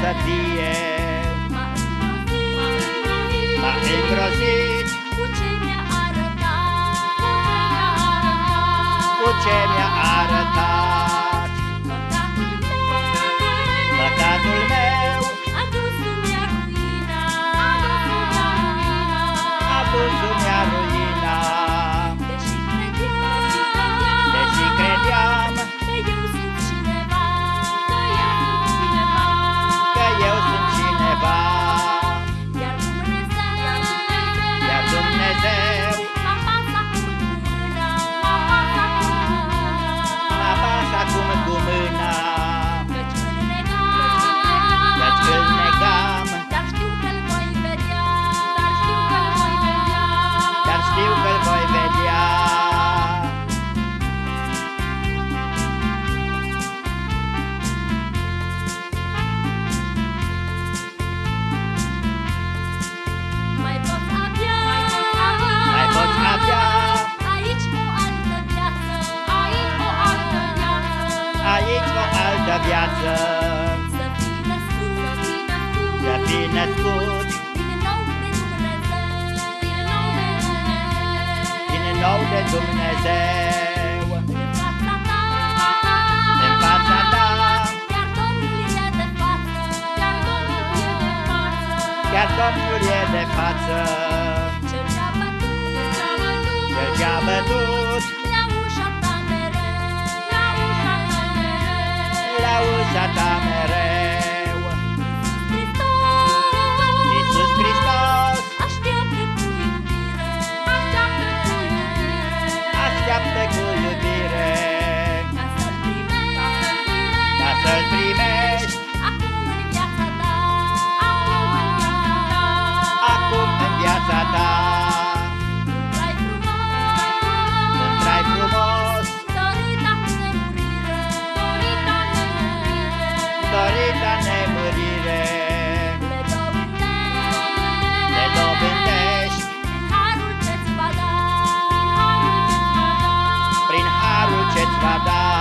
să fie M-a îngrozit. Cu ce mi-a arătat? Cu ce mi-a arătat viață. Să fii născut, să fii născut. Să fii născut. Din nou de Dumnezeu. Din nou de Dumnezeu. În fața ta. În fața ta. Chiar Domnul e de față. Chiar Domnul e de față. Cel ce-a bătut. Cel ce-a bătut. să-l primești. Acum în viața ta. Acum în viața ta. Când trai frumos. Dorita nemurire. Dorita nemurire. Dorita nemurire. Le dovedești Le dovedești Prin harul ce-ți va da. Prin harul ce-ți va da.